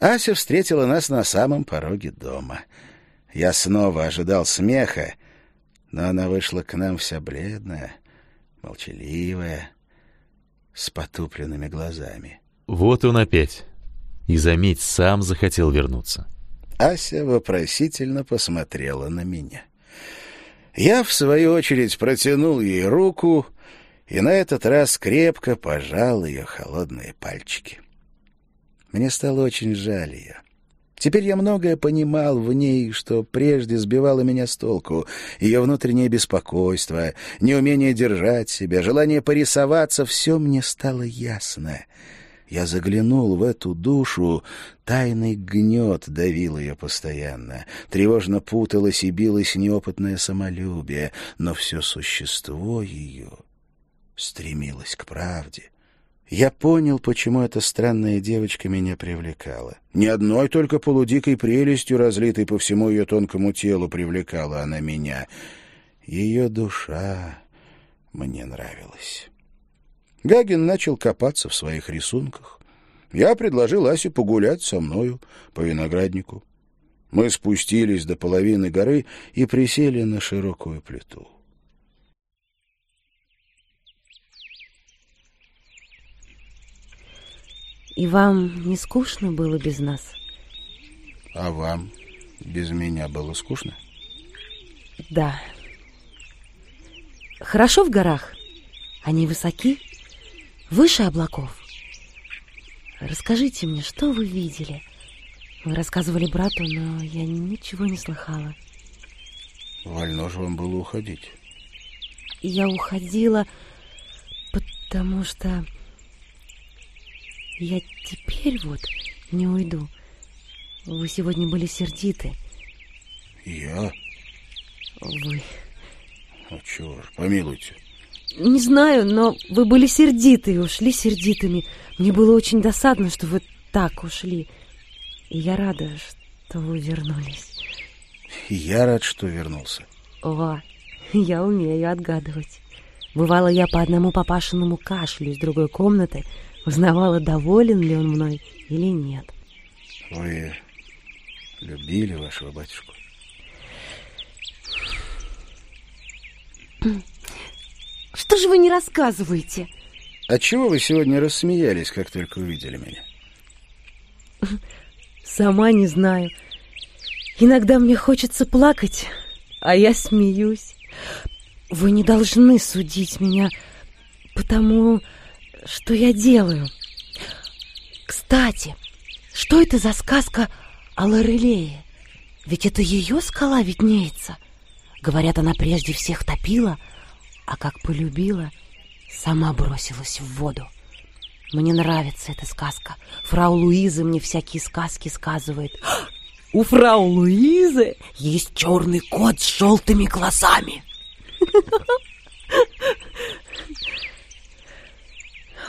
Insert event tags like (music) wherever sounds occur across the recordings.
Ася встретила нас на самом пороге дома. Я снова ожидал смеха, но она вышла к нам вся бледная, молчаливая, с потупленными глазами. Вот он опять. И, заметь, сам захотел вернуться. Ася вопросительно посмотрела на меня. Я, в свою очередь, протянул ей руку и на этот раз крепко пожал ее холодные пальчики. Мне стало очень жаль ее. Теперь я многое понимал в ней, что прежде сбивало меня с толку. Ее внутреннее беспокойство, неумение держать себя, желание порисоваться — все мне стало ясно. Я заглянул в эту душу, тайный гнет давил ее постоянно. Тревожно путалось и билось неопытное самолюбие, но все существо ее стремилось к правде. Я понял, почему эта странная девочка меня привлекала. Ни одной только полудикой прелестью, разлитой по всему ее тонкому телу, привлекала она меня. Ее душа мне нравилась. Гагин начал копаться в своих рисунках. Я предложил Асе погулять со мною по винограднику. Мы спустились до половины горы и присели на широкую плиту. И вам не скучно было без нас? А вам без меня было скучно? Да. Хорошо в горах? Они высоки? Выше облаков? Расскажите мне, что вы видели? Вы рассказывали брату, но я ничего не слыхала. Вольно же вам было уходить. Я уходила, потому что я теперь вот не уйду. Вы сегодня были сердиты. Я? Вы. А чего ж, помилуйте. Не знаю, но вы были сердиты и ушли сердитыми. Мне было очень досадно, что вы так ушли. И я рада, что вы вернулись. Я рад, что вернулся. О, я умею отгадывать. Бывало, я по одному папашиному кашлю из другой комнаты узнавала, доволен ли он мной или нет. Вы любили вашего батюшку? Что же вы не рассказываете? А чего вы сегодня рассмеялись, как только увидели меня? Сама не знаю. Иногда мне хочется плакать, а я смеюсь. Вы не должны судить меня, потому что я делаю. Кстати, что это за сказка о Лорелее? Ведь это ее скала виднеется. Говорят, она прежде всех топила, а как полюбила, сама бросилась в воду. Мне нравится эта сказка. Фрау Луиза мне всякие сказки сказывает. (gasps) У фрау Луизы есть черный кот с желтыми глазами. (laughs)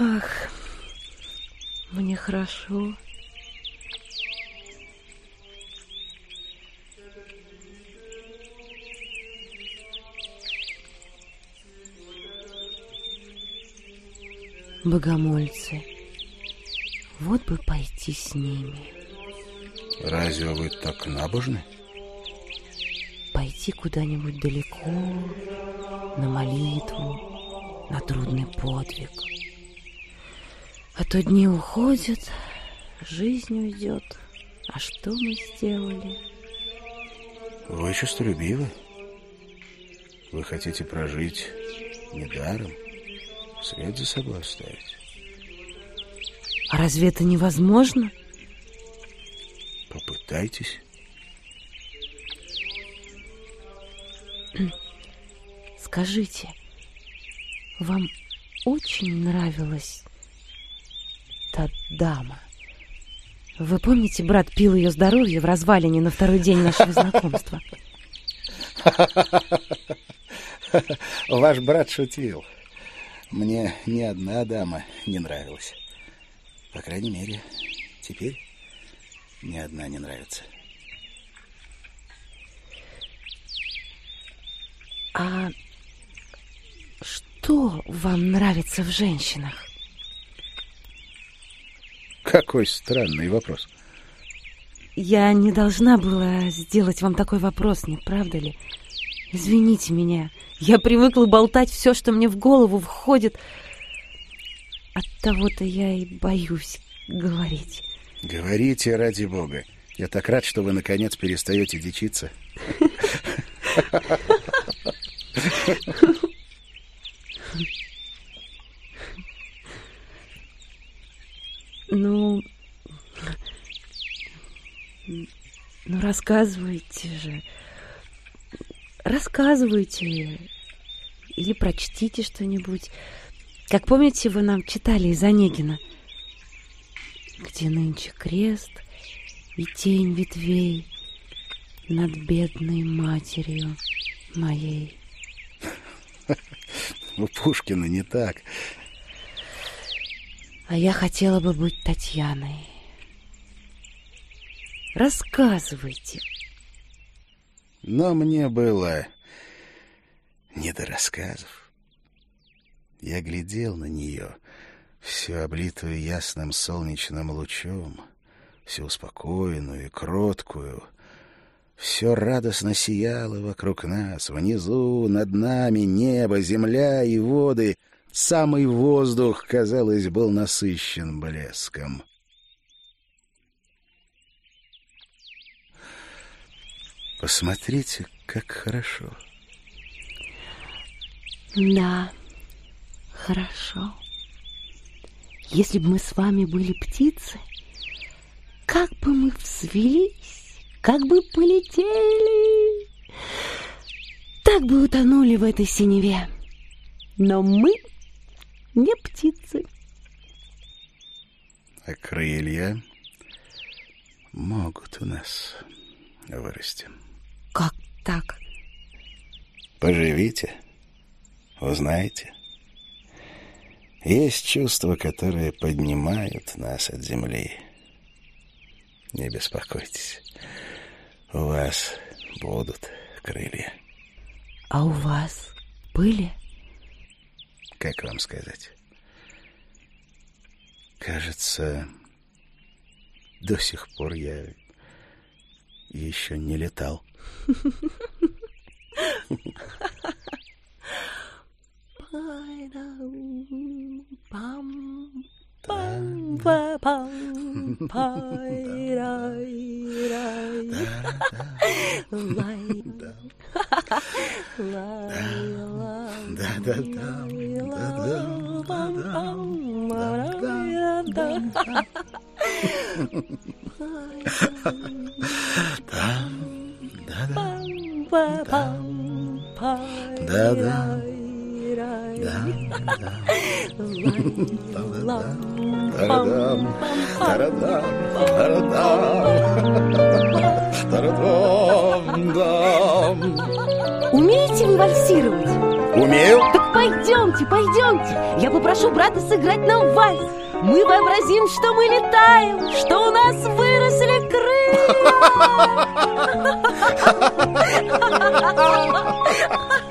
Ах, мне хорошо. Богомольцы. Вот бы пойти с ними. Разве вы так набожны? Пойти куда-нибудь далеко, на молитву, на трудный подвиг. А то дни уходят, жизнь уйдет. А что мы сделали? Вы честолюбивы. Вы хотите прожить недаром, след за собой оставить. А разве это невозможно? Попытайтесь. Скажите, вам очень нравилась та дама? Вы помните, брат пил ее здоровье в развалине на второй день нашего знакомства? (laughs) Ваш брат шутил. Мне ни одна дама не нравилась. По крайней мере, теперь ни одна не нравится. А что вам нравится в женщинах? Какой странный вопрос. Я не должна была сделать вам такой вопрос, не правда ли? Извините меня. Я привыкла болтать все, что мне в голову входит. От того-то я и боюсь говорить. Говорите, ради бога. Я так рад, что вы наконец перестаете дичиться. (laughs) Ну, ну рассказывайте же. Рассказывайте. Или прочтите что-нибудь. Как помните, вы нам читали из Онегина. Где нынче крест и тень ветвей над бедной матерью моей. (laughs) У Пушкина не так. А я хотела бы быть Татьяной. Рассказывайте. Но мне было не до рассказов. Я глядел на нее, всю облитую ясным солнечным лучом, всю успокоенную и кроткую. Все радостно сияло вокруг нас, внизу, над нами, небо, земля и воды — Самый воздух, казалось, был насыщен блеском. Посмотрите, как хорошо. Да, хорошо. Если бы мы с вами были птицы, как бы мы взвелись, как бы полетели, так бы утонули в этой синеве. Но мы не птицы. А крылья могут у нас вырасти. Как так? Поживите, узнаете. Есть чувства, которые поднимают нас от земли. Не беспокойтесь, у вас будут крылья. А у вас были? Как вам сказать? Кажется, до сих пор я еще не летал. da da Да-да. Умеете вы вальсировать? Умею. Так пойдемте, пойдемте. Я попрошу брата сыграть нам вальс. Мы вообразим, что мы летаем, что у нас выросли крылья. (laughs)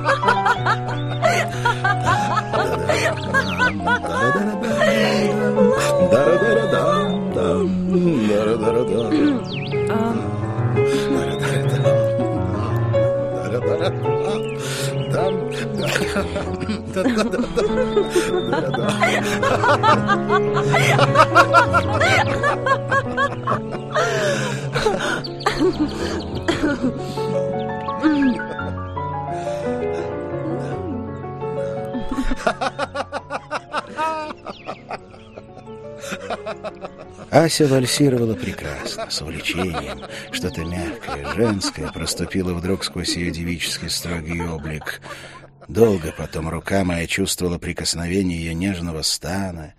Ася вальсировала прекрасно, с увлечением. Что-то мягкое, женское проступило вдруг сквозь ее девический строгий облик. Долго потом рука моя чувствовала прикосновение ее нежного стана.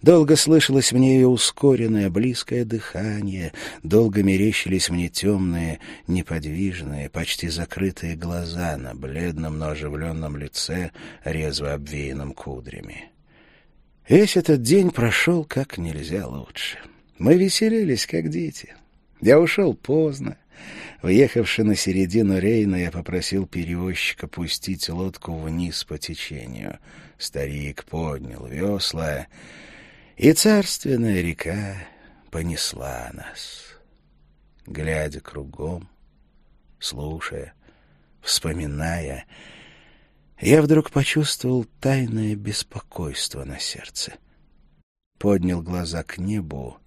Долго слышалось мне ее ускоренное, близкое дыхание. Долго мерещились мне темные, неподвижные, почти закрытые глаза на бледном, но оживленном лице, резво обвеянном кудрями. Весь этот день прошел как нельзя лучше. Мы веселились, как дети. Я ушел поздно. Въехавши на середину Рейна, я попросил перевозчика пустить лодку вниз по течению. Старик поднял весла, и царственная река понесла нас. Глядя кругом, слушая, вспоминая, я вдруг почувствовал тайное беспокойство на сердце. Поднял глаза к небу,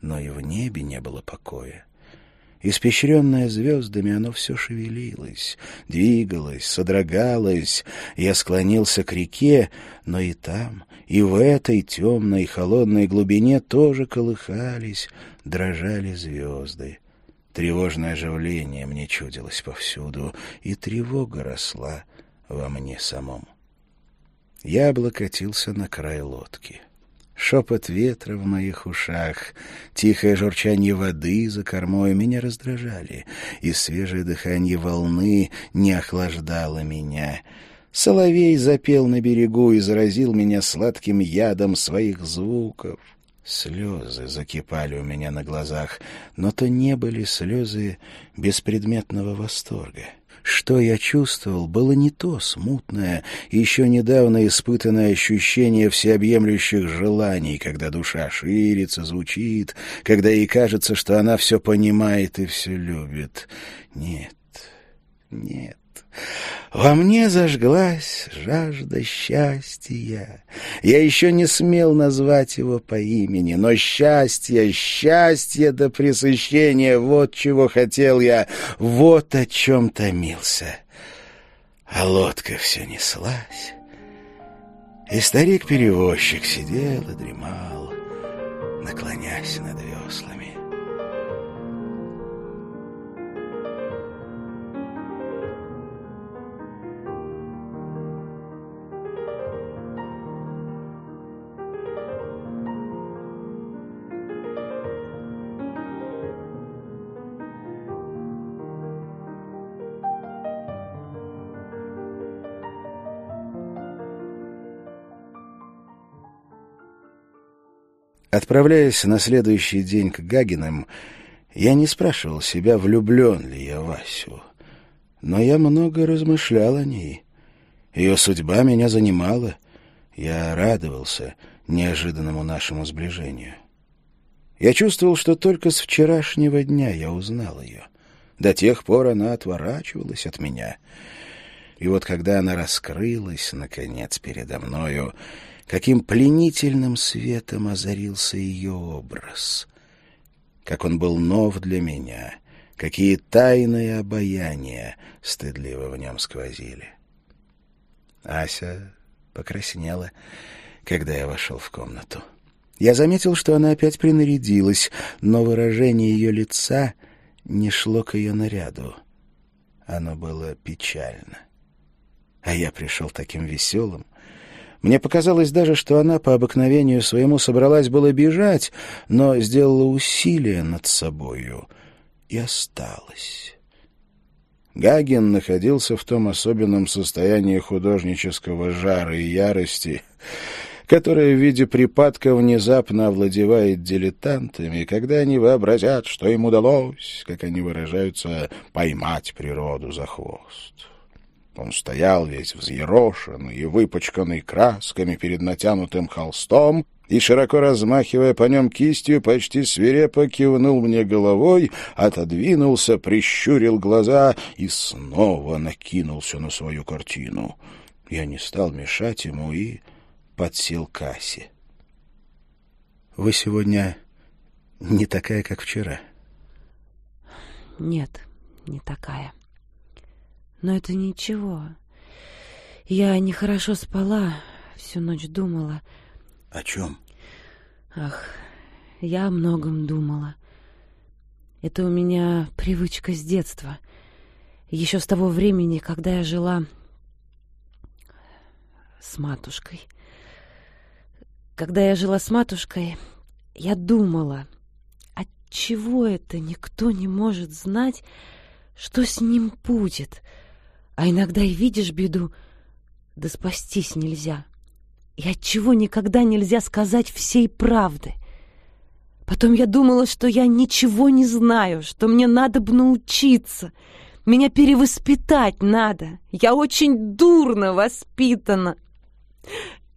но и в небе не было покоя. Испещренное звездами, оно все шевелилось, двигалось, содрогалось. Я склонился к реке, но и там, и в этой темной холодной глубине тоже колыхались, дрожали звезды. Тревожное оживление мне чудилось повсюду, и тревога росла во мне самом. Я облокотился на край лодки. Шепот ветра в моих ушах, тихое журчание воды за кормой меня раздражали, и свежее дыхание волны не охлаждало меня. Соловей запел на берегу и заразил меня сладким ядом своих звуков. Слезы закипали у меня на глазах, но то не были слезы беспредметного восторга. Что я чувствовал, было не то смутное, еще недавно испытанное ощущение всеобъемлющих желаний, когда душа ширится, звучит, когда ей кажется, что она все понимает и все любит. Нет, нет. Во мне зажглась жажда счастья. Я еще не смел назвать его по имени, но счастье, счастье до пресыщения, вот чего хотел я, вот о чем томился. А лодка все неслась, и старик-перевозчик сидел и дремал, наклонясь над веслами. Отправляясь на следующий день к Гагиным, я не спрашивал себя, влюблен ли я Васю. Но я много размышлял о ней. Ее судьба меня занимала. Я радовался неожиданному нашему сближению. Я чувствовал, что только с вчерашнего дня я узнал ее. До тех пор она отворачивалась от меня. И вот когда она раскрылась, наконец, передо мною, каким пленительным светом озарился ее образ. Как он был нов для меня, какие тайные обаяния стыдливо в нем сквозили. Ася покраснела, когда я вошел в комнату. Я заметил, что она опять принарядилась, но выражение ее лица не шло к ее наряду. Оно было печально. А я пришел таким веселым, мне показалось даже, что она по обыкновению своему собралась было бежать, но сделала усилие над собою и осталась. Гагин находился в том особенном состоянии художнического жара и ярости, которое в виде припадка внезапно овладевает дилетантами, когда они вообразят, что им удалось, как они выражаются, поймать природу за хвост. Он стоял весь взъерошенный и выпачканный красками перед натянутым холстом и, широко размахивая по нем кистью, почти свирепо кивнул мне головой, отодвинулся, прищурил глаза и снова накинулся на свою картину. Я не стал мешать ему и подсел к Асе. «Вы сегодня не такая, как вчера?» «Нет, не такая», но это ничего. Я нехорошо спала, всю ночь думала. О чем? Ах, я о многом думала. Это у меня привычка с детства. Еще с того времени, когда я жила с матушкой. Когда я жила с матушкой, я думала, отчего это никто не может знать, что с ним будет. А иногда и видишь беду, да спастись нельзя. И отчего никогда нельзя сказать всей правды. Потом я думала, что я ничего не знаю, что мне надо бы научиться. Меня перевоспитать надо. Я очень дурно воспитана.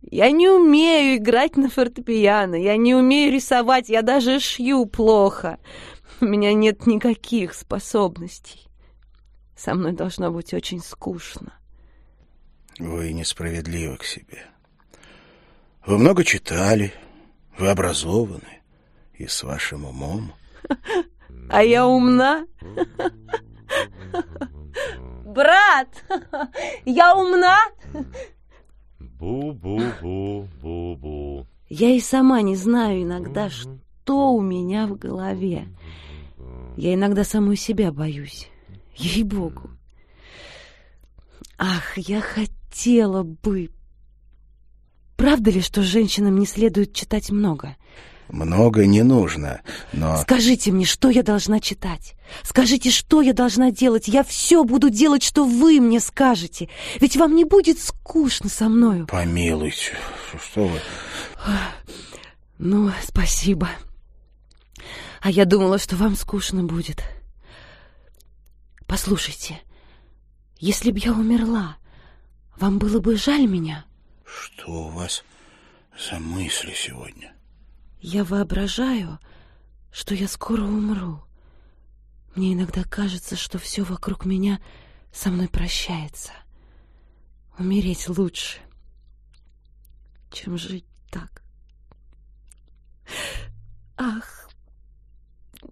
Я не умею играть на фортепиано, я не умею рисовать, я даже шью плохо. У меня нет никаких способностей. Со мной должно быть очень скучно. Вы несправедливы к себе. Вы много читали, вы образованы, и с вашим умом. (laughs) А я умна? (laughs) Брат, (laughs) я умна? Бу-бу-бу-бу-бу. Я и сама не знаю иногда, что у меня в голове. Я иногда саму себя боюсь. Ей-богу. Ах, я хотела бы... Правда ли, что женщинам не следует читать много? Много не нужно, но... Скажите мне, что я должна читать? Скажите, что я должна делать? Я все буду делать, что вы мне скажете. Ведь вам не будет скучно со мною. Помилуйте, что вы... Ну, спасибо. А я думала, что вам скучно будет. Послушайте, если б я умерла, вам было бы жаль меня? Что у вас за мысли сегодня? Я воображаю, что я скоро умру. Мне иногда кажется, что все вокруг меня со мной прощается. Умереть лучше, чем жить так. Ах,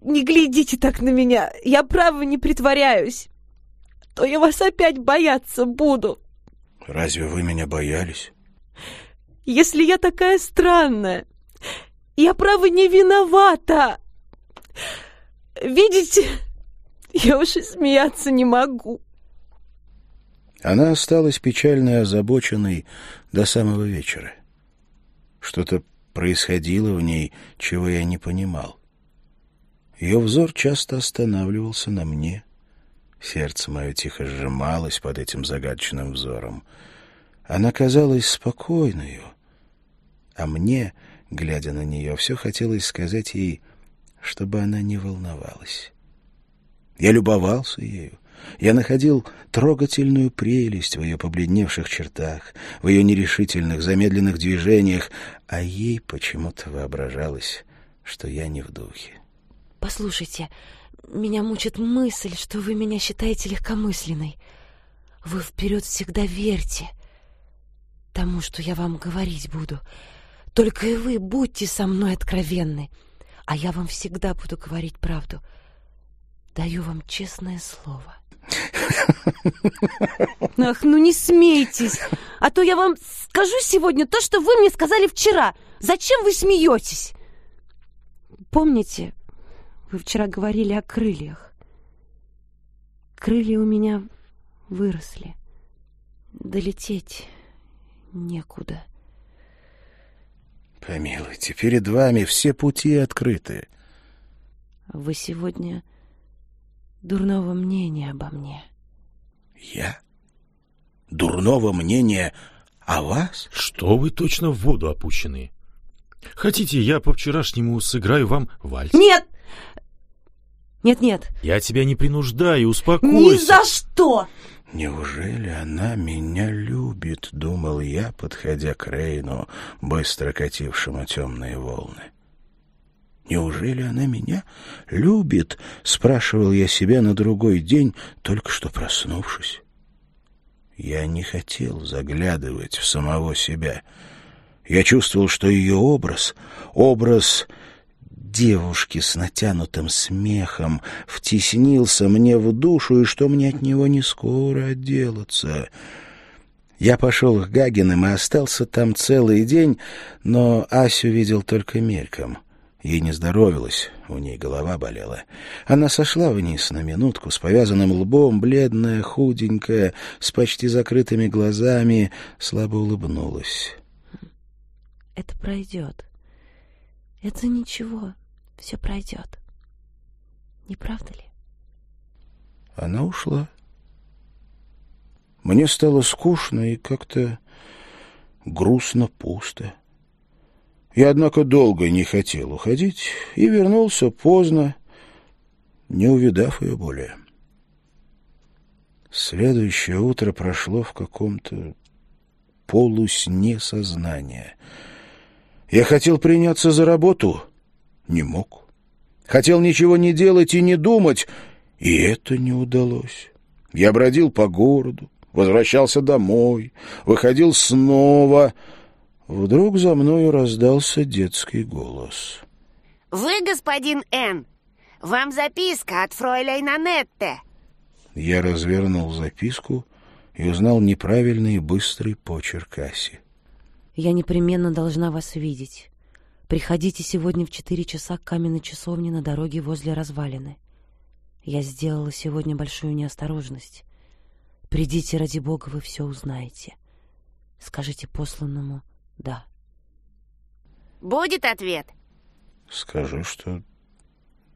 не глядите так на меня. Я право не притворяюсь. То я вас опять бояться буду. Разве вы меня боялись? Если я такая странная, я, право, не виновата. Видите, я уж и смеяться не могу. Она осталась печально и озабоченной до самого вечера. Что-то происходило в ней, чего я не понимал. Ее взор часто останавливался на мне. Сердце мое тихо сжималось под этим загадочным взором. Она казалась спокойной, а мне Глядя на нее, все хотелось сказать ей, чтобы она не волновалась. Я любовался ею. Я находил трогательную прелесть в ее побледневших чертах, в ее нерешительных, замедленных движениях, а ей почему-то воображалось, что я не в духе. «Послушайте, меня мучит мысль, что вы меня считаете легкомысленной. Вы вперед всегда верьте тому, что я вам говорить буду». Только и вы будьте со мной откровенны, а я вам всегда буду говорить правду. Даю вам честное слово. Ах, ну не смейтесь, а то я вам скажу сегодня то, что вы мне сказали вчера. Зачем вы смеетесь? Помните, вы вчера говорили о крыльях. Крылья у меня выросли. Долететь некуда. — Помилуйте, перед вами все пути открыты. Вы сегодня дурного мнения обо мне. Я? Дурного мнения о вас? Что вы точно в воду опущены? Хотите, я по-вчерашнему сыграю вам вальс? Нет! Нет-нет. Я тебя не принуждаю, успокойся. Ни за что! «Неужели она меня любит?» — думал я, подходя к Рейну, быстро катившему темные волны. «Неужели она меня любит?» — спрашивал я себя на другой день, только что проснувшись. Я не хотел заглядывать в самого себя. Я чувствовал, что ее образ, образ девушки с натянутым смехом втеснился мне в душу, и что мне от него не скоро отделаться. Я пошел к Гагиным и остался там целый день, но Асю видел только мельком. Ей не здоровилось, у ней голова болела. Она сошла вниз на минутку с повязанным лбом, бледная, худенькая, с почти закрытыми глазами, слабо улыбнулась. «Это пройдет. Это ничего, все пройдет. Не правда ли?» Она ушла. Мне стало скучно и как-то грустно пусто. Я, однако, долго не хотел уходить и вернулся поздно, не увидав ее более. Следующее утро прошло в каком-то полусне сознания. Я хотел приняться за работу, не мог. Хотел ничего не делать и не думать, и это не удалось. Я бродил по городу, возвращался домой, выходил снова — Вдруг за мною раздался детский голос. «Вы, господин Н, вам записка от фройляйна Нанетте. Я развернул записку и узнал неправильный и быстрый почерк Аси. «Я непременно должна вас видеть. Приходите сегодня в четыре часа к каменной часовне на дороге возле развалины. Я сделала сегодня большую неосторожность. Придите, ради бога, вы все узнаете. Скажите посланному да. Будет ответ? Скажу, что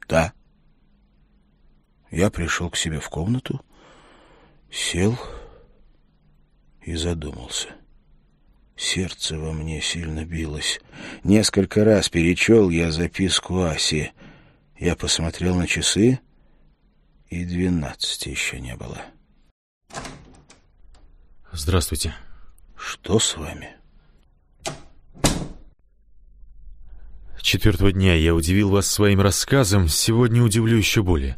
да. Я пришел к себе в комнату, сел и задумался. Сердце во мне сильно билось. Несколько раз перечел я записку Аси. Я посмотрел на часы, и двенадцати еще не было. Здравствуйте. Что с вами? Четвертого дня я удивил вас своим рассказом, сегодня удивлю еще более.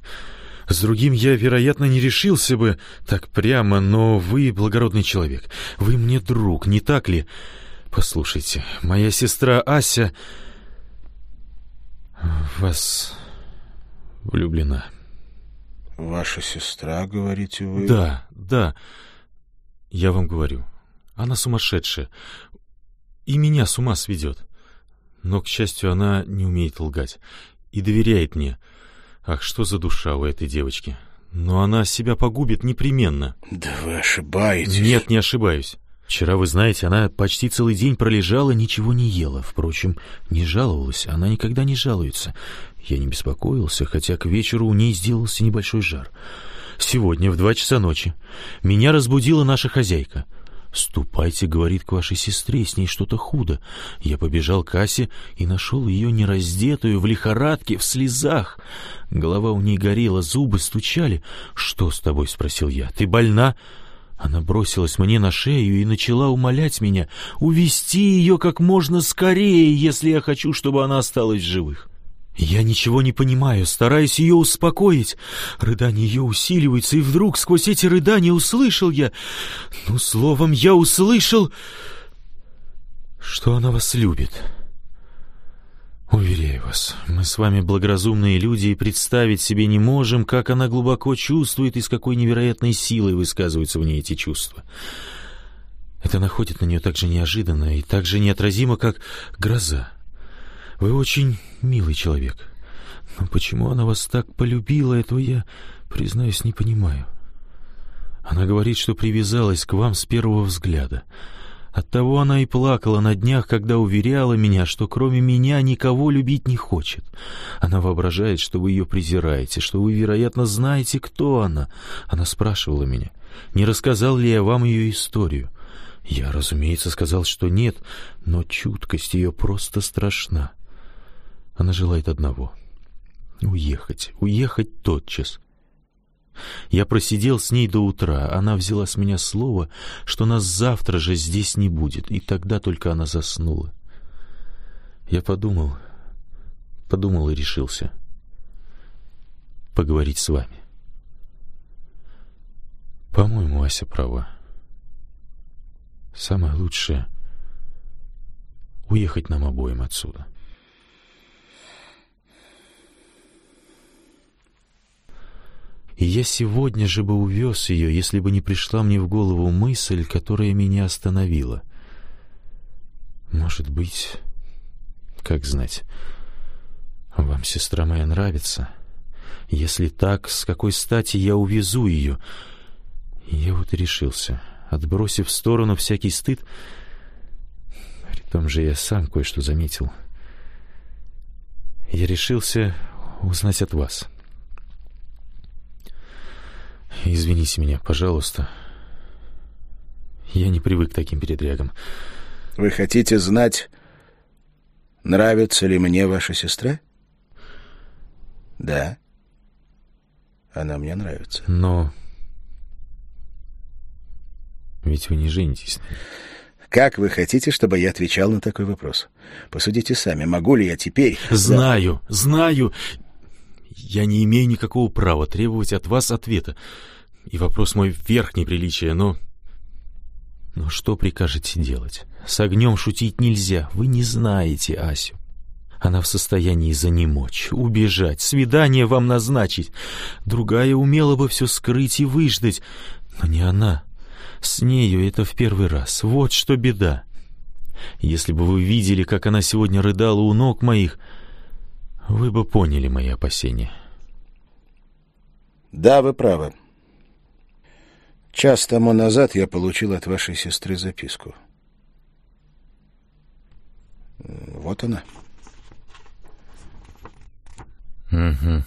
С другим я, вероятно, не решился бы так прямо, но вы благородный человек. Вы мне друг, не так ли? Послушайте, моя сестра Ася вас влюблена. Ваша сестра, говорите вы? Да, да. Я вам говорю. Она сумасшедшая. И меня с ума сведет. Но, к счастью, она не умеет лгать и доверяет мне. Ах, что за душа у этой девочки. Но она себя погубит непременно. Да вы ошибаетесь. Нет, не ошибаюсь. Вчера, вы знаете, она почти целый день пролежала, ничего не ела. Впрочем, не жаловалась, она никогда не жалуется. Я не беспокоился, хотя к вечеру у ней сделался небольшой жар. Сегодня в два часа ночи меня разбудила наша хозяйка — «Ступайте, — говорит, — к вашей сестре, с ней что-то худо». Я побежал к Асе и нашел ее нераздетую, в лихорадке, в слезах. Голова у ней горела, зубы стучали. «Что с тобой?» — спросил я. «Ты больна?» Она бросилась мне на шею и начала умолять меня увести ее как можно скорее, если я хочу, чтобы она осталась живых. Я ничего не понимаю, стараюсь ее успокоить. Рыдания ее усиливаются, и вдруг сквозь эти рыдания услышал я... Ну, словом, я услышал, что она вас любит. Уверяю вас, мы с вами благоразумные люди и представить себе не можем, как она глубоко чувствует и с какой невероятной силой высказываются в ней эти чувства. Это находит на нее так же неожиданно и так же неотразимо, как гроза. Вы очень милый человек. Но почему она вас так полюбила, этого я, признаюсь, не понимаю. Она говорит, что привязалась к вам с первого взгляда. Оттого она и плакала на днях, когда уверяла меня, что кроме меня никого любить не хочет. Она воображает, что вы ее презираете, что вы, вероятно, знаете, кто она. Она спрашивала меня, не рассказал ли я вам ее историю. Я, разумеется, сказал, что нет, но чуткость ее просто страшна. Она желает одного — уехать, уехать тотчас. Я просидел с ней до утра, она взяла с меня слово, что нас завтра же здесь не будет, и тогда только она заснула. Я подумал, подумал и решился поговорить с вами. По-моему, Ася права. Самое лучшее — уехать нам обоим отсюда. И я сегодня же бы увез ее, если бы не пришла мне в голову мысль, которая меня остановила. Может быть, как знать, Вам сестра моя нравится. Если так, с какой стати я увезу ее? Я вот и решился, отбросив в сторону всякий стыд, при том же я сам кое-что заметил. Я решился узнать от вас. Извините меня, пожалуйста. Я не привык к таким передрягам. Вы хотите знать, нравится ли мне ваша сестра? Да. Она мне нравится. Но... Ведь вы не женитесь. Как вы хотите, чтобы я отвечал на такой вопрос? Посудите сами, могу ли я теперь... Знаю, знаю. Я не имею никакого права требовать от вас ответа. И вопрос мой верхнее приличие, но... Но что прикажете делать? С огнем шутить нельзя. Вы не знаете Асю. Она в состоянии занемочь, убежать, свидание вам назначить. Другая умела бы все скрыть и выждать, но не она. С нею это в первый раз. Вот что беда. Если бы вы видели, как она сегодня рыдала у ног моих, вы бы поняли мои опасения. Да, вы правы. Час тому назад я получил от вашей сестры записку. Вот она. Угу.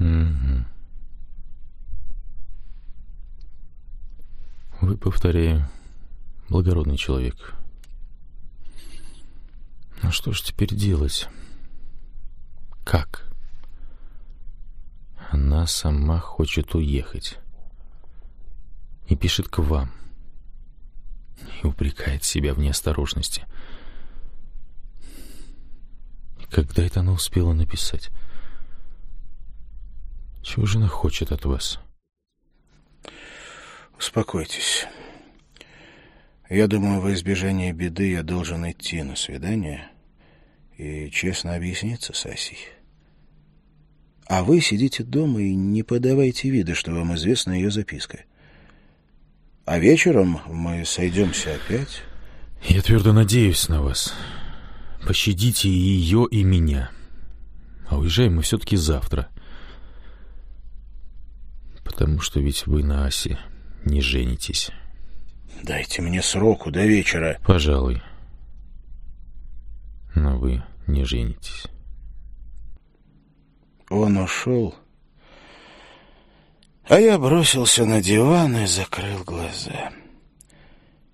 Угу. Вы, повторяю, благородный человек. Ну что ж теперь делать? Как? Она сама хочет уехать. И пишет к вам. И упрекает себя в неосторожности. — когда это она успела написать? Чего же она хочет от вас? Успокойтесь. Я думаю, во избежание беды я должен идти на свидание и честно объясниться с Асей. А вы сидите дома и не подавайте вида, что вам известна ее записка. А вечером мы сойдемся опять. Я твердо надеюсь на вас. Пощадите и ее, и меня. А уезжаем мы все-таки завтра. Потому что ведь вы на Асе не женитесь. Дайте мне сроку до вечера. Пожалуй. Но вы не женитесь. Он ушел, а я бросился на диван и закрыл глаза.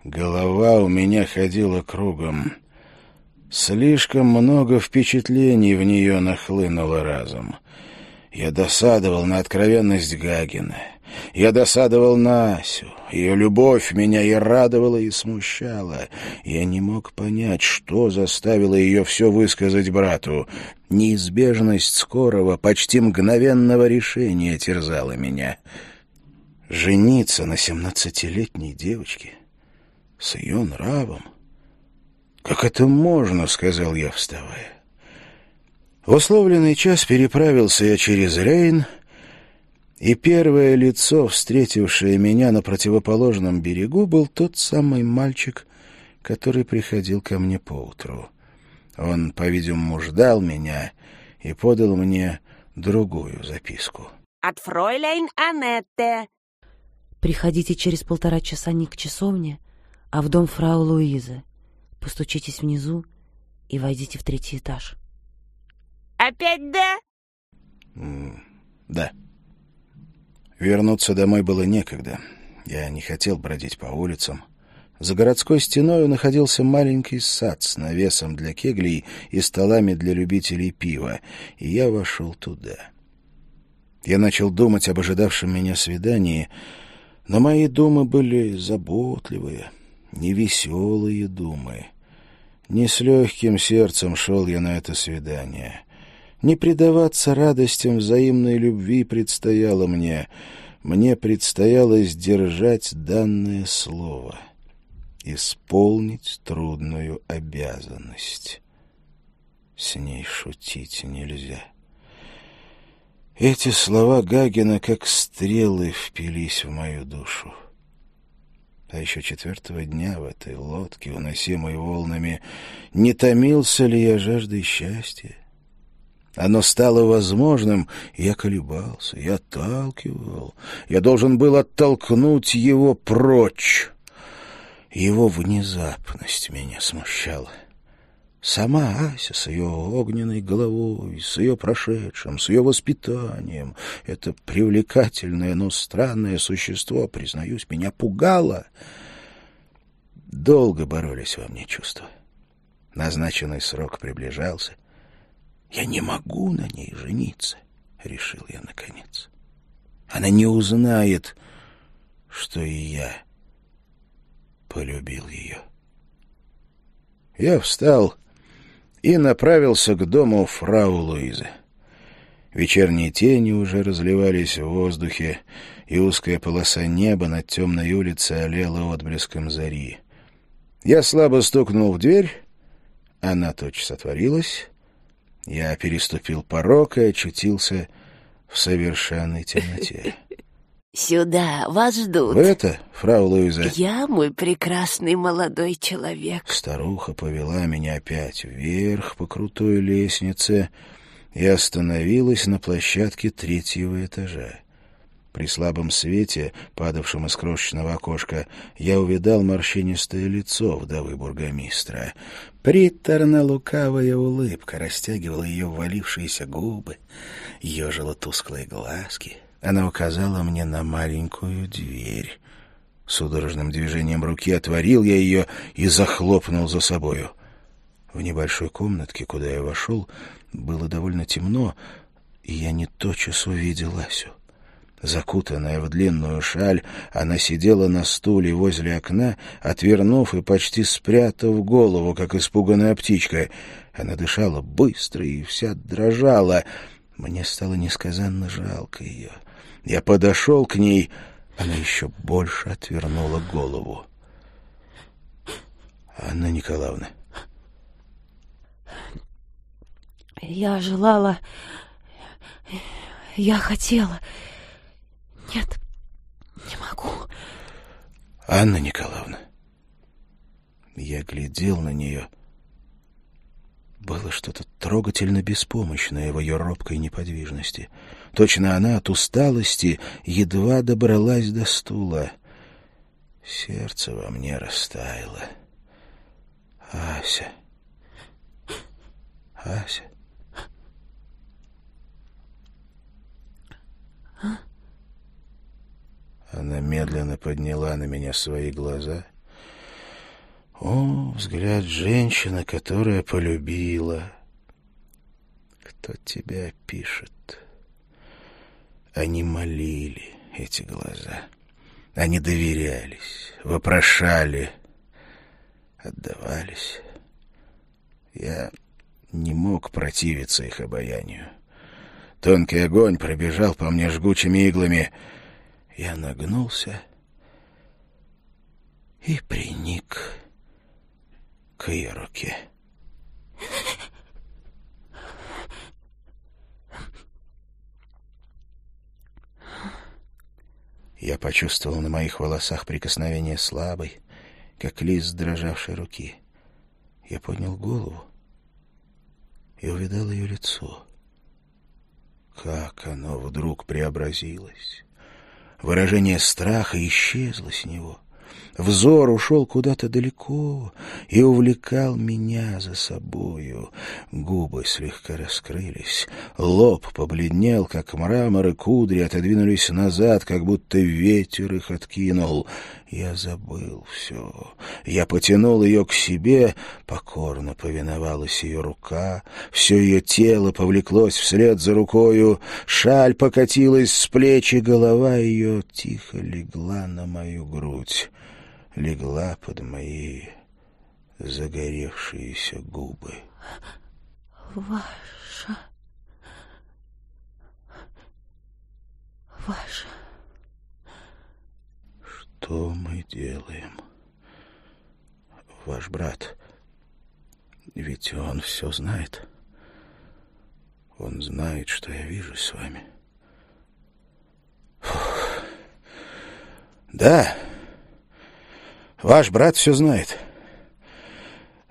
Голова у меня ходила кругом. Слишком много впечатлений в нее нахлынуло разом. Я досадовал на откровенность Гагина. Я досадовал на Асю. Ее любовь меня и радовала, и смущала. Я не мог понять, что заставило ее все высказать брату. Неизбежность скорого, почти мгновенного решения терзала меня. Жениться на семнадцатилетней девочке с ее нравом — «Как это можно?» — сказал я, вставая. В условленный час переправился я через Рейн, и первое лицо, встретившее меня на противоположном берегу, был тот самый мальчик, который приходил ко мне поутру. Он, по-видимому, ждал меня и подал мне другую записку. «От фройляйн Анетте». «Приходите через полтора часа не к часовне, а в дом фрау Луизы. Постучитесь внизу и войдите в третий этаж. Опять да? да. Вернуться домой было некогда. Я не хотел бродить по улицам. За городской стеной находился маленький сад с навесом для кеглей и столами для любителей пива, и я вошел туда. Я начал думать об ожидавшем меня свидании, но мои думы были заботливые, невеселые думы. Не с легким сердцем шел я на это свидание. Не предаваться радостям взаимной любви предстояло мне. Мне предстояло сдержать данное слово, исполнить трудную обязанность. С ней шутить нельзя. Эти слова Гагина, как стрелы, впились в мою душу. А еще четвертого дня в этой лодке, уносимой волнами, не томился ли я жаждой счастья? Оно стало возможным, я колебался, я отталкивал. Я должен был оттолкнуть его прочь. Его внезапность меня смущала. Сама Ася с ее огненной головой, с ее прошедшим, с ее воспитанием, это привлекательное, но странное существо, признаюсь, меня пугало. Долго боролись во мне чувства. Назначенный срок приближался — я не могу на ней жениться, решил я наконец. Она не узнает, что и я полюбил ее. Я встал и направился к дому фрау Луизы. Вечерние тени уже разливались в воздухе, и узкая полоса неба над темной улицей олела отблеском зари. Я слабо стукнул в дверь, она тотчас отворилась, я переступил порог и очутился в совершенной темноте. (laughs) Сюда, вас ждут. Вы это, фрау Луиза? Я мой прекрасный молодой человек. Старуха повела меня опять вверх по крутой лестнице и остановилась на площадке третьего этажа. При слабом свете, падавшем из крошечного окошка, я увидал морщинистое лицо вдовы бургомистра. Приторно-лукавая улыбка растягивала ее ввалившиеся губы, ежила тусклые глазки. Она указала мне на маленькую дверь. Судорожным движением руки отворил я ее и захлопнул за собою. В небольшой комнатке, куда я вошел, было довольно темно, и я не тотчас увидел Асю. Закутанная в длинную шаль, она сидела на стуле возле окна, отвернув и почти спрятав голову, как испуганная птичка. Она дышала быстро и вся дрожала. Мне стало несказанно жалко ее. Я подошел к ней, она еще больше отвернула голову. Анна Николаевна. Я желала... Я хотела... Нет, не могу. Анна Николаевна. Я глядел на нее. Было что-то трогательно беспомощное в ее робкой неподвижности. Точно она от усталости едва добралась до стула. Сердце во мне растаяло. Ася. Ася. Она медленно подняла на меня свои глаза. О, взгляд женщины, которая полюбила. Кто тебя пишет? Они молили, эти глаза. Они доверялись, вопрошали, отдавались. Я не мог противиться их обаянию. Тонкий огонь пробежал по мне жгучими иглами — я нагнулся и приник к ее руке. Я почувствовал на моих волосах прикосновение слабой, как лист дрожавшей руки. Я поднял голову и увидал ее лицо. Как оно вдруг преобразилось! Выражение страха исчезло с него. Взор ушел куда-то далеко и увлекал меня за собою. Губы слегка раскрылись, лоб побледнел, как мрамор, и кудри отодвинулись назад, как будто ветер их откинул. Я забыл все. Я потянул ее к себе, покорно повиновалась ее рука, все ее тело повлеклось вслед за рукою, шаль покатилась с плеч, и голова ее тихо легла на мою грудь легла под мои загоревшиеся губы. Ваша... Ваша... Что мы делаем? Ваш брат... Ведь он все знает. Он знает, что я вижу с вами. Фух. Да, Ваш брат все знает.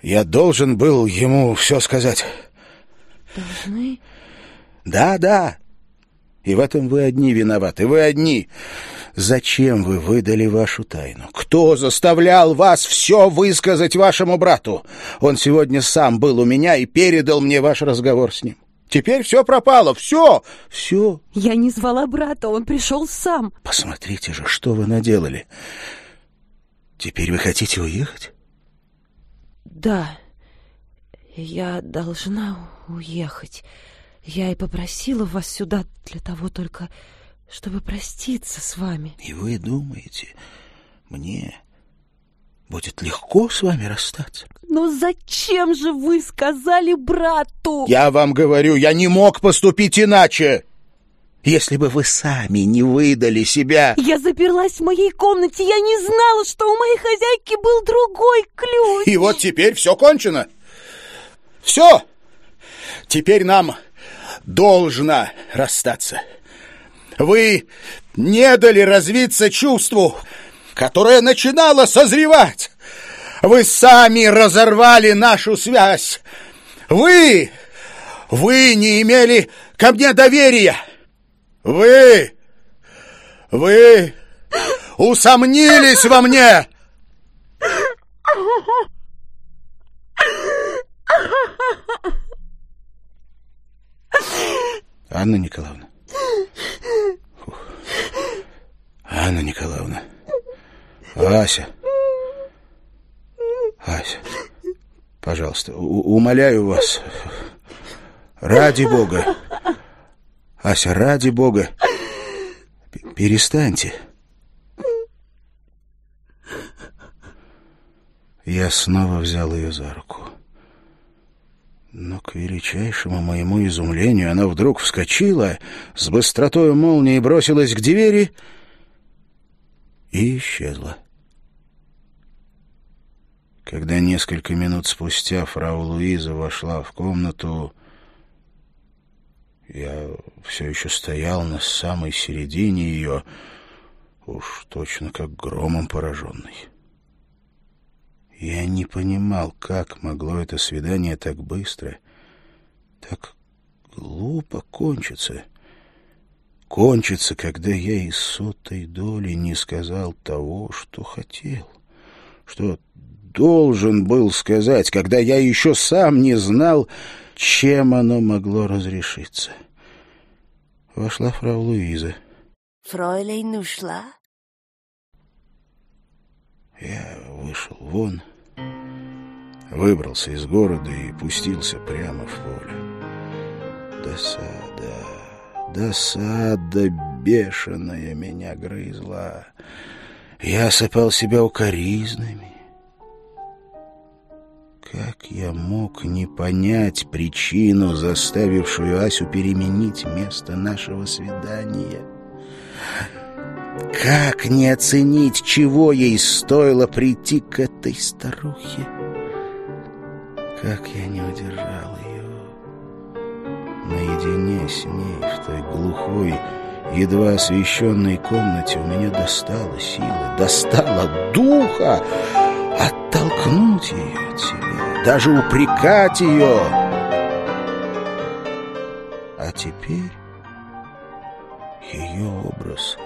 Я должен был ему все сказать. Должны? Да, да. И в этом вы одни виноваты. Вы одни. Зачем вы выдали вашу тайну? Кто заставлял вас все высказать вашему брату? Он сегодня сам был у меня и передал мне ваш разговор с ним. Теперь все пропало, все, все. Я не звала брата, он пришел сам. Посмотрите же, что вы наделали. Теперь вы хотите уехать? Да, я должна уехать. Я и попросила вас сюда для того только, чтобы проститься с вами. И вы думаете, мне будет легко с вами расстаться? Но зачем же вы сказали брату? Я вам говорю, я не мог поступить иначе. Если бы вы сами не выдали себя... Я заперлась в моей комнате, я не знала, что у моей хозяйки был другой ключ. И вот теперь все кончено. Все. Теперь нам должно расстаться. Вы не дали развиться чувству, которое начинало созревать. Вы сами разорвали нашу связь. Вы... Вы не имели ко мне доверия. Вы... Вы усомнились во мне. Анна Николаевна. Фух. Анна Николаевна. Ася. Ася. Пожалуйста, умоляю вас. Ради Бога. Ася, ради Бога. Перестаньте. Я снова взял ее за руку. Но к величайшему моему изумлению она вдруг вскочила, с быстротой молнии бросилась к двери и исчезла. Когда несколько минут спустя фрау Луиза вошла в комнату, я все еще стоял на самой середине ее, уж точно как громом пораженный. Я не понимал, как могло это свидание так быстро, так глупо кончиться. Кончиться, когда я из сотой доли не сказал того, что хотел, что должен был сказать, когда я еще сам не знал, чем оно могло разрешиться. Вошла фрау Луиза. Фройлейн ушла? Я вышел вон, выбрался из города и пустился прямо в поле. Досада, досада бешеная меня грызла. Я осыпал себя укоризнами. Как я мог не понять причину, заставившую Асю переменить место нашего свидания? Как не оценить, чего ей стоило прийти к этой старухе? Как я не удержал ее наедине с ней в той глухой, едва освещенной комнате у меня достало силы, достало духа оттолкнуть ее от себя, даже упрекать ее. А теперь ее образ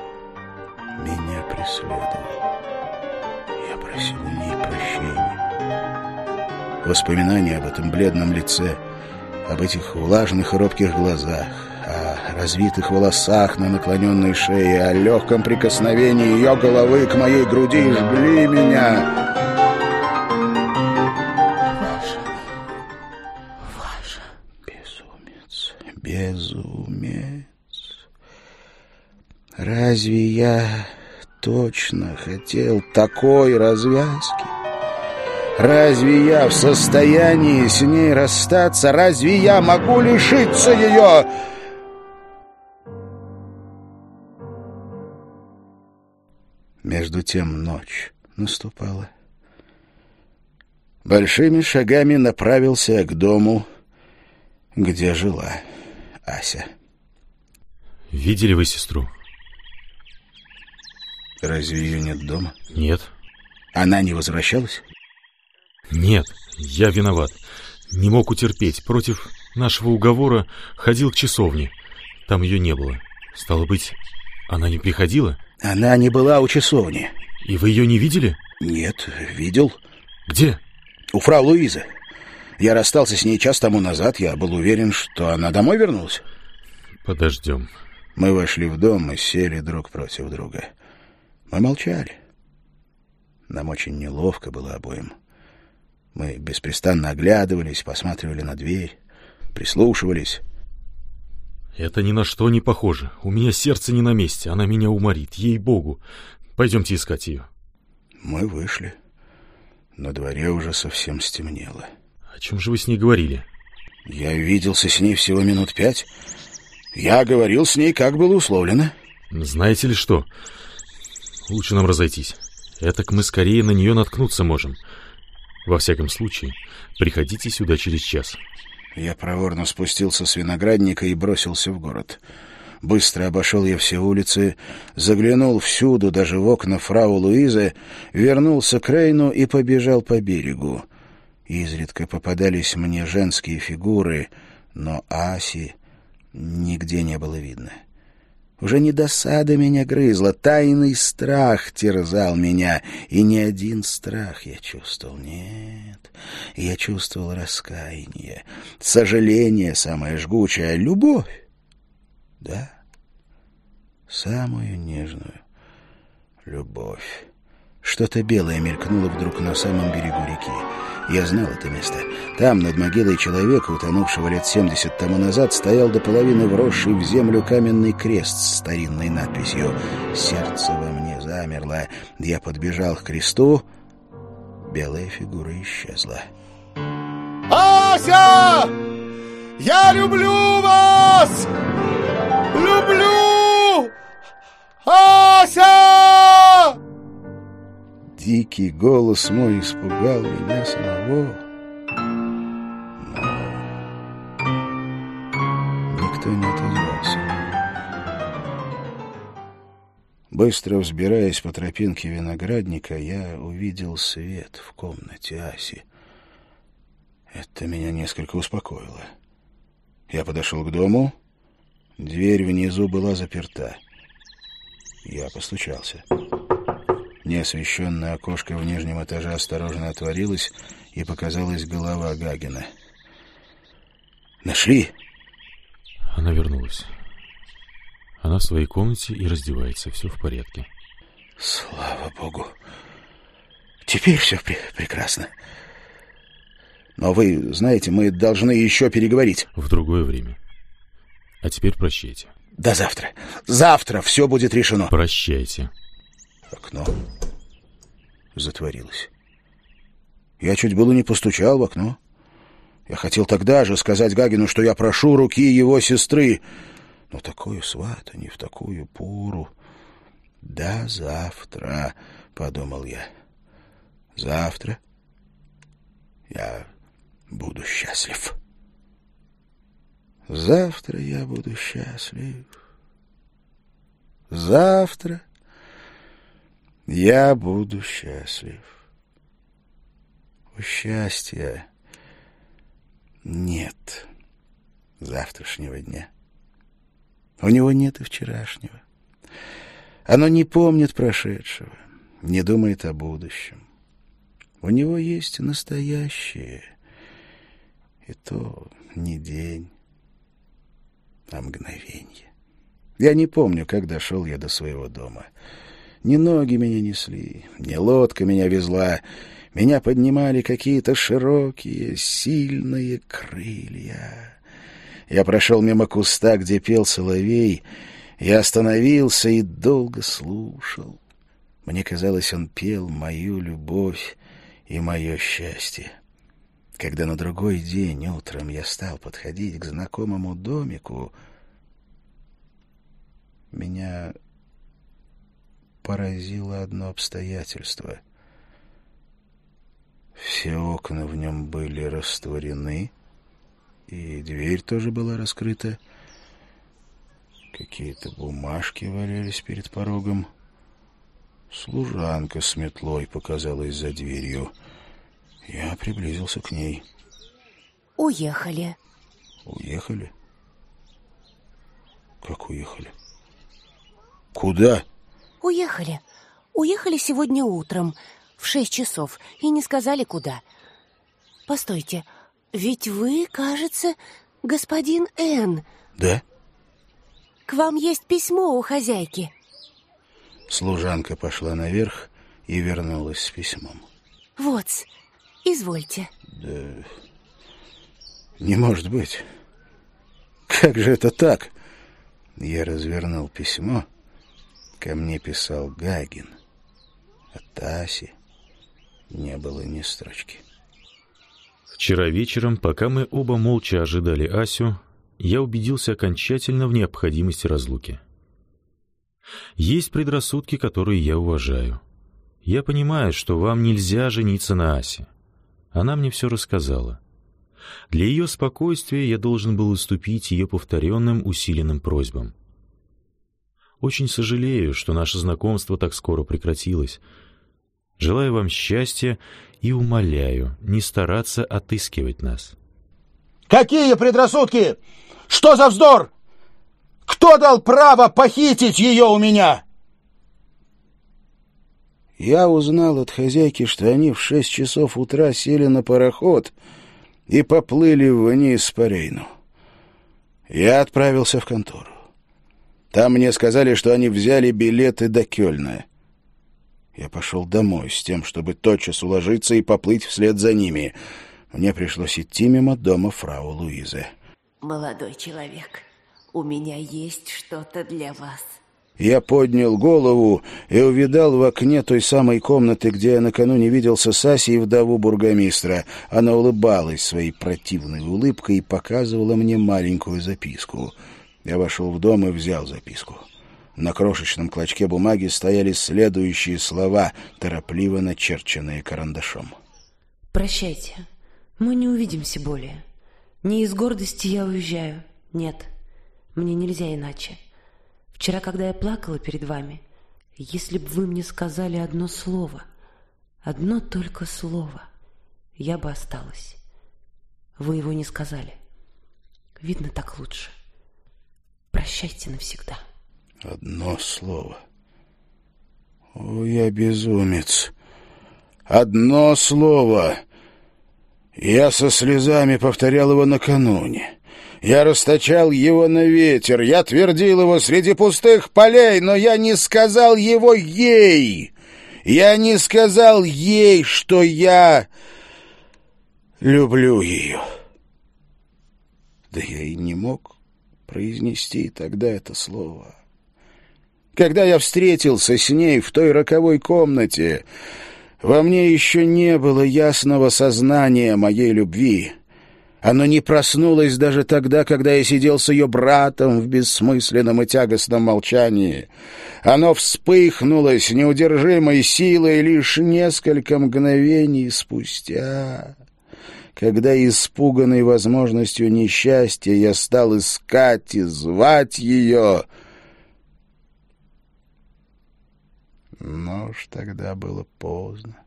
меня преследовал. Я просил у ней прощения. Воспоминания об этом бледном лице, об этих влажных и робких глазах, о развитых волосах на наклоненной шее, о легком прикосновении ее головы к моей груди жгли меня. Разве я точно хотел такой развязки? Разве я в состоянии с ней расстаться? Разве я могу лишиться ее? Между тем ночь наступала. Большими шагами направился к дому, где жила Ася. Видели вы сестру? Разве ее нет дома? Нет. Она не возвращалась? Нет, я виноват. Не мог утерпеть. Против нашего уговора ходил к часовне. Там ее не было. Стало быть, она не приходила? Она не была у часовни. И вы ее не видели? Нет, видел. Где? У фрау Луизы. Я расстался с ней час тому назад. Я был уверен, что она домой вернулась. Подождем. Мы вошли в дом и сели друг против друга. Мы молчали. Нам очень неловко было обоим. Мы беспрестанно оглядывались, посматривали на дверь, прислушивались. Это ни на что не похоже. У меня сердце не на месте. Она меня уморит. Ей-богу. Пойдемте искать ее. Мы вышли. На дворе уже совсем стемнело. О чем же вы с ней говорили? Я виделся с ней всего минут пять. Я говорил с ней, как было условлено. Знаете ли что? Лучше нам разойтись. Этак мы скорее на нее наткнуться можем. Во всяком случае, приходите сюда через час. Я проворно спустился с виноградника и бросился в город. Быстро обошел я все улицы, заглянул всюду, даже в окна фрау Луизы, вернулся к Рейну и побежал по берегу. Изредка попадались мне женские фигуры, но Аси нигде не было видно. Уже не досада меня грызла, тайный страх терзал меня, и ни один страх я чувствовал, нет. Я чувствовал раскаяние, сожаление самое жгучее, любовь. Да, самую нежную любовь. Что-то белое мелькнуло вдруг на самом берегу реки. Я знал это место. Там, над могилой человека, утонувшего лет семьдесят тому назад, стоял до половины вросший в землю каменный крест с старинной надписью. Сердце во мне замерло. Я подбежал к кресту. Белая фигура исчезла. «Ася! Я люблю вас! Люблю! Ася!» Дикий голос мой испугал меня самого. Но никто не отозвался. Быстро взбираясь по тропинке виноградника, я увидел свет в комнате Аси. Это меня несколько успокоило. Я подошел к дому. Дверь внизу была заперта. Я постучался. Неосвещенное окошко в нижнем этаже осторожно отворилось, и показалась голова Гагина. «Нашли?» Она вернулась. Она в своей комнате и раздевается. Все в порядке. «Слава Богу! Теперь все пре прекрасно. Но вы знаете, мы должны еще переговорить». В другое время. А теперь прощайте. «До завтра. Завтра все будет решено». Прощайте. Окно затворилось. Я чуть было не постучал в окно. Я хотел тогда же сказать Гагину, что я прошу руки его сестры. Но такое сватание в такую пору... «Да завтра», — подумал я. «Завтра я буду счастлив». Завтра я буду счастлив. Завтра я буду счастлив. У счастья нет завтрашнего дня. У него нет и вчерашнего. Оно не помнит прошедшего, не думает о будущем. У него есть настоящее, и то не день, а мгновенье. Я не помню, как дошел я до своего дома. Ни ноги меня несли, ни лодка меня везла. Меня поднимали какие-то широкие, сильные крылья. Я прошел мимо куста, где пел соловей. Я остановился и долго слушал. Мне казалось, он пел мою любовь и мое счастье. Когда на другой день утром я стал подходить к знакомому домику, меня поразило одно обстоятельство. Все окна в нем были растворены, и дверь тоже была раскрыта. Какие-то бумажки валялись перед порогом. Служанка с метлой показалась за дверью. Я приблизился к ней. Уехали. Уехали? Как уехали? Куда? Уехали. Уехали сегодня утром в шесть часов и не сказали куда. Постойте, ведь вы, кажется, господин Н. Да? К вам есть письмо у хозяйки. Служанка пошла наверх и вернулась с письмом. Вот, извольте. Да не может быть. Как же это так? Я развернул письмо. Ко мне писал Гагин. От Аси не было ни строчки. Вчера вечером, пока мы оба молча ожидали Асю, я убедился окончательно в необходимости разлуки. Есть предрассудки, которые я уважаю. Я понимаю, что вам нельзя жениться на Асе. Она мне все рассказала. Для ее спокойствия я должен был уступить ее повторенным усиленным просьбам. Очень сожалею, что наше знакомство так скоро прекратилось. Желаю вам счастья и умоляю не стараться отыскивать нас. Какие предрассудки? Что за вздор? Кто дал право похитить ее у меня? Я узнал от хозяйки, что они в шесть часов утра сели на пароход и поплыли вниз по Рейну. Я отправился в контору. Там мне сказали, что они взяли билеты до Кёльна. Я пошел домой с тем, чтобы тотчас уложиться и поплыть вслед за ними. Мне пришлось идти мимо дома фрау Луизы. Молодой человек, у меня есть что-то для вас. Я поднял голову и увидал в окне той самой комнаты, где я накануне виделся с Асей вдову бургомистра. Она улыбалась своей противной улыбкой и показывала мне маленькую записку. Я вошел в дом и взял записку. На крошечном клочке бумаги стояли следующие слова, торопливо начерченные карандашом. «Прощайте, мы не увидимся более. Не из гордости я уезжаю. Нет, мне нельзя иначе. Вчера, когда я плакала перед вами, если бы вы мне сказали одно слово, одно только слово, я бы осталась. Вы его не сказали. Видно, так лучше. Прощайте навсегда. Одно слово. О, я безумец. Одно слово. Я со слезами повторял его накануне. Я расточал его на ветер, я твердил его среди пустых полей, но я не сказал его ей. Я не сказал ей, что я люблю ее. Да я и не мог произнести тогда это слово. Когда я встретился с ней в той роковой комнате, во мне еще не было ясного сознания моей любви. Оно не проснулось даже тогда, когда я сидел с ее братом в бессмысленном и тягостном молчании. Оно вспыхнуло с неудержимой силой лишь несколько мгновений спустя, когда, испуганный возможностью несчастья, я стал искать и звать ее. Но уж тогда было поздно.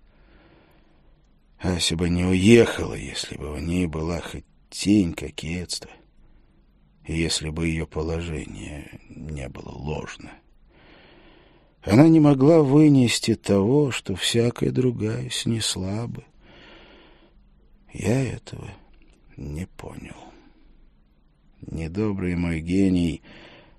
Ася бы не уехала, если бы в ней была хоть тень кокетства, если бы ее положение не было ложно. Она не могла вынести того, что всякая другая снесла бы. Я этого не понял. Недобрый мой гений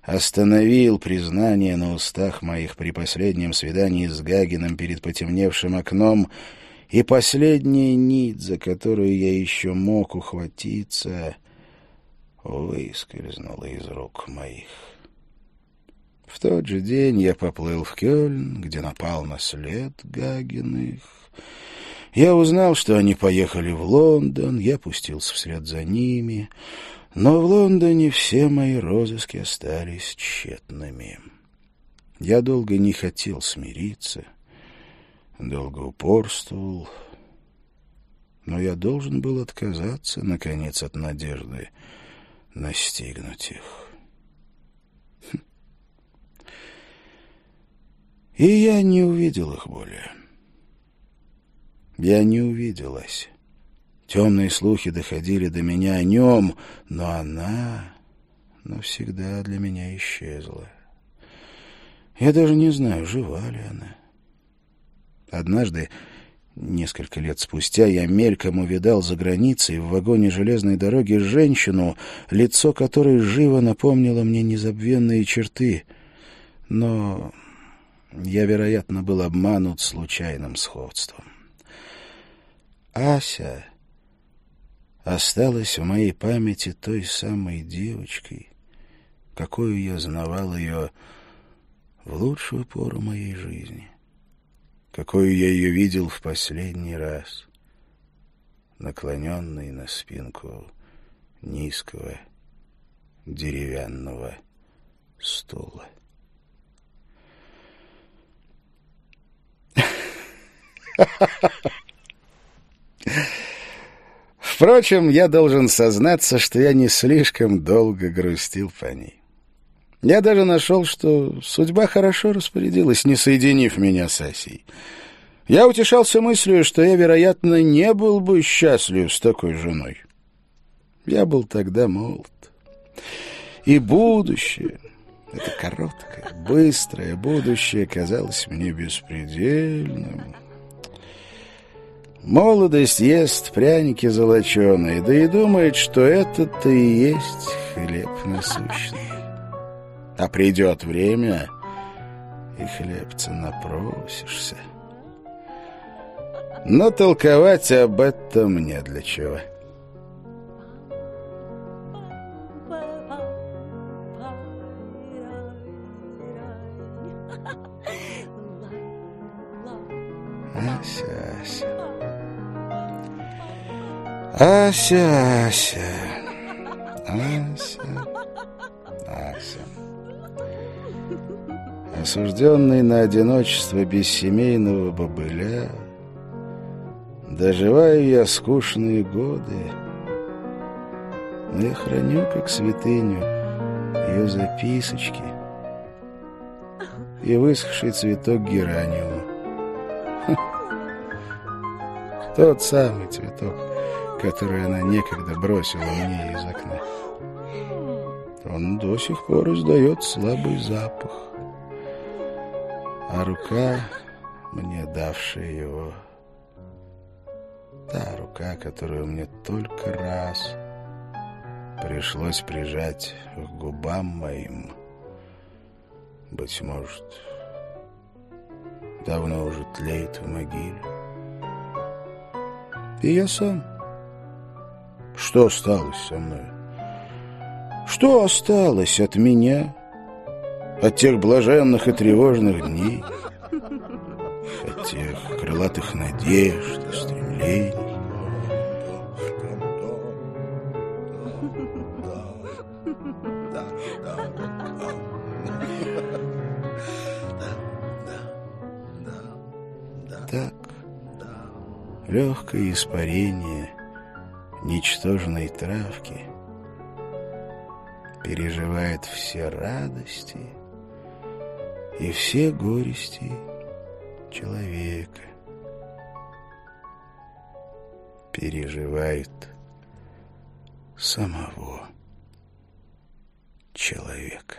остановил признание на устах моих при последнем свидании с Гагином перед потемневшим окном — и последняя нить, за которую я еще мог ухватиться, выскользнула из рук моих. В тот же день я поплыл в Кёльн, где напал на след Гагиных. Я узнал, что они поехали в Лондон, я пустился вслед за ними, но в Лондоне все мои розыски остались тщетными. Я долго не хотел смириться — долго упорствовал, но я должен был отказаться, наконец, от надежды настигнуть их. Хм. И я не увидел их более. Я не увидел Аси. Темные слухи доходили до меня о нем, но она навсегда для меня исчезла. Я даже не знаю, жива ли она. Однажды, несколько лет спустя, я мельком увидал за границей в вагоне железной дороги женщину, лицо которой живо напомнило мне незабвенные черты. Но я, вероятно, был обманут случайным сходством. Ася осталась в моей памяти той самой девочкой, какую я знавал ее в лучшую пору моей жизни, какую я ее видел в последний раз, наклоненной на спинку низкого деревянного стула. (laughs) Впрочем, я должен сознаться, что я не слишком долго грустил по ней. Я даже нашел, что судьба хорошо распорядилась, не соединив меня с Асей. Я утешался мыслью, что я, вероятно, не был бы счастлив с такой женой. Я был тогда молод. И будущее, это короткое, быстрое будущее, казалось мне беспредельным. Молодость ест пряники золоченые, да и думает, что это-то и есть хлеб насущный. А придет время, и хлебца напросишься. Но толковать об этом не для чего. Ася, Ася. Ася, Ася. Ася, Ася. Осужденный на одиночество бессемейного бобыля, Доживаю я скучные годы, Но я храню, как святыню, Ее записочки И высохший цветок гераниума. Тот самый цветок, который она некогда бросила мне из окна. Он до сих пор издает слабый запах. А рука, мне давшая его, та рука, которую мне только раз пришлось прижать к губам моим, быть может, давно уже тлеет в могиле. И я сам. Что осталось со мной? Что осталось от меня, от тех блаженных и тревожных дней, от тех крылатых надежд и стремлений? Так, легкое испарение ничтожной травки переживает все радости и все горести человека. Переживает самого человека.